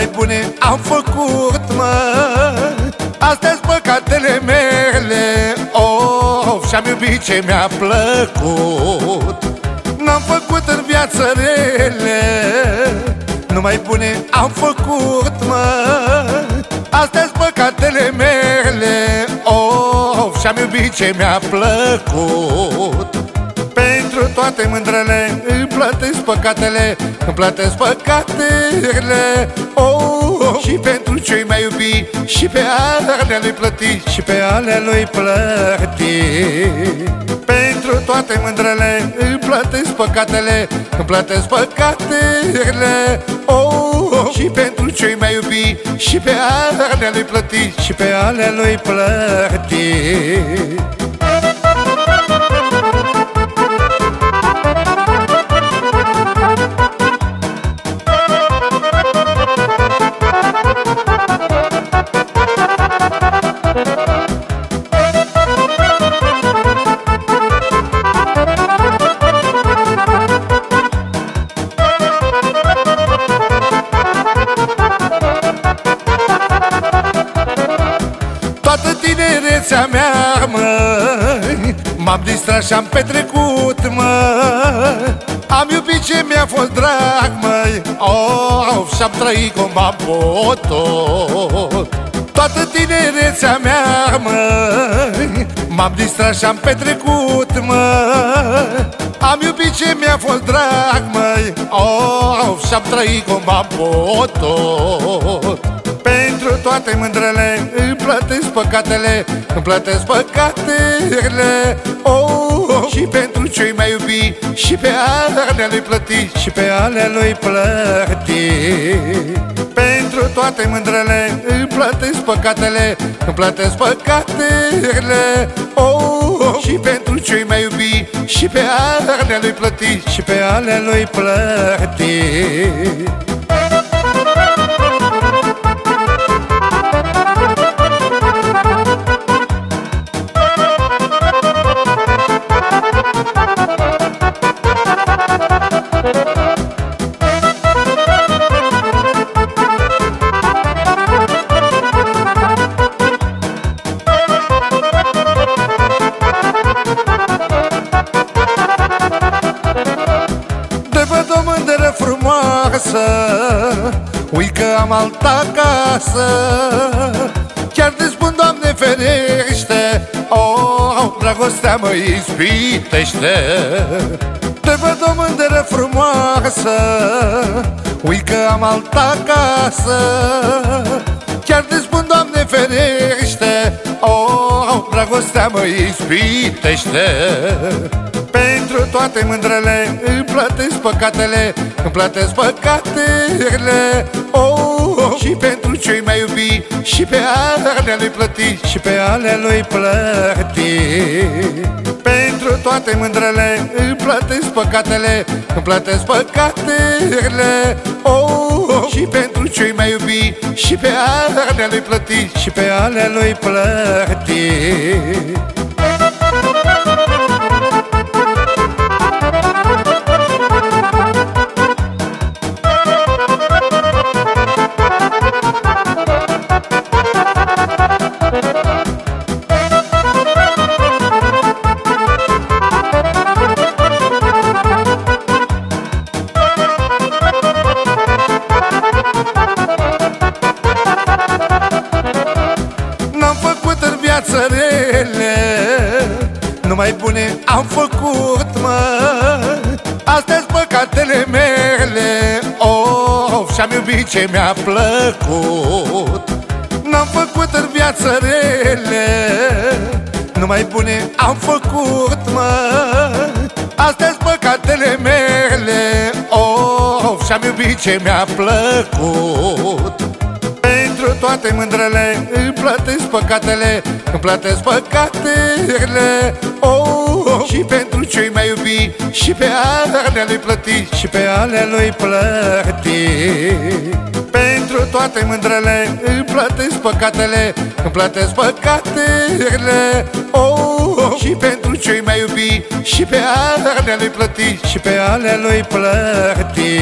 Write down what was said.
mai bune am făcut, mă. Astea-s păcatele mele. Of, și-am iubit ce mi-a plăcut. N-am făcut în viață rele. Numai bune am făcut, mă. Astea-s păcatele mele. Of, și-am iubit ce mi-a plăcut. Pentru toate mândrele Îmi plătesc păcatele Îmi plătesc păcatele. Oh, Și pentru ce mai iubi Și pe alea lui plăti Și pe alea lui plăti Pentru toate mândrele Îmi plătesc păcatele Îmi plătesc păcatele. Oh, Și pentru ce mai iubi Și pe alea lui plăti Și pe alea lui plăti tinerețea mea, mă M-am distrat și-am petrecut, mă Am iubit ce mi-a fost drag, măi. Oh, Și-am trăit cum am putut. Toată tinerețea mea, mă M-am distrat și-am petrecut, mă Am iubit ce mi-a fost drag, măi. Oh, Și-am trăit cum am putut. pentru toate mândrele Îmi plătesc păcatele Îmi plătesc păcatele. Oh, Și pentru ce mai iubi Și pe alea lui plăti Și pe alea lui plăti Pentru toate mândrele Îmi plătesc păcatele Îmi plătesc păcatele. Oh, Și pentru ce mai iubi Și pe alea lui plăti Și pe alea lui plăti frumoasă Ui că am alta casă Chiar te spun, Doamne, ferește. Oh, dragostea mă ispitește. Te văd o mândră frumoasă. Ui că am alta casă Chiar te spun, Doamne, ferește. Oh, dragostea mă ispitește. Pentru toate mândrele Îmi plătesc păcatele Îmi plătesc păcatele oh, Și pentru ce mai iubi Și pe alea lui plăti Și pe alea lui plăti Pentru toate mândrele Îmi plătesc păcatele. Îmi plătesc păcatele oh, Și pentru ce mai iubi Și pe alea lui plăti Și pe alea lui plăti făcut, mă. Astea-s păcatele mele Oh, și-am iubit ce mi-a plăcut. N-am făcut în viață rele Numai bune am făcut, mă. Astea-s păcatele mele Oh, și-am iubit ce mi-a plăcut. pentru toate mândrele Îmi plătesc păcatele Îmi plătesc păcatele. Oh, Și pentru ce mai iubi Și pe alea lui plăti Și pe alea lui plăti. Pentru toate mândrele Îmi plătesc păcatele Îmi plătesc păcatele. Oh, Și pentru ce mai iubi Și pe alea lui plăti Și pe alea lui plăti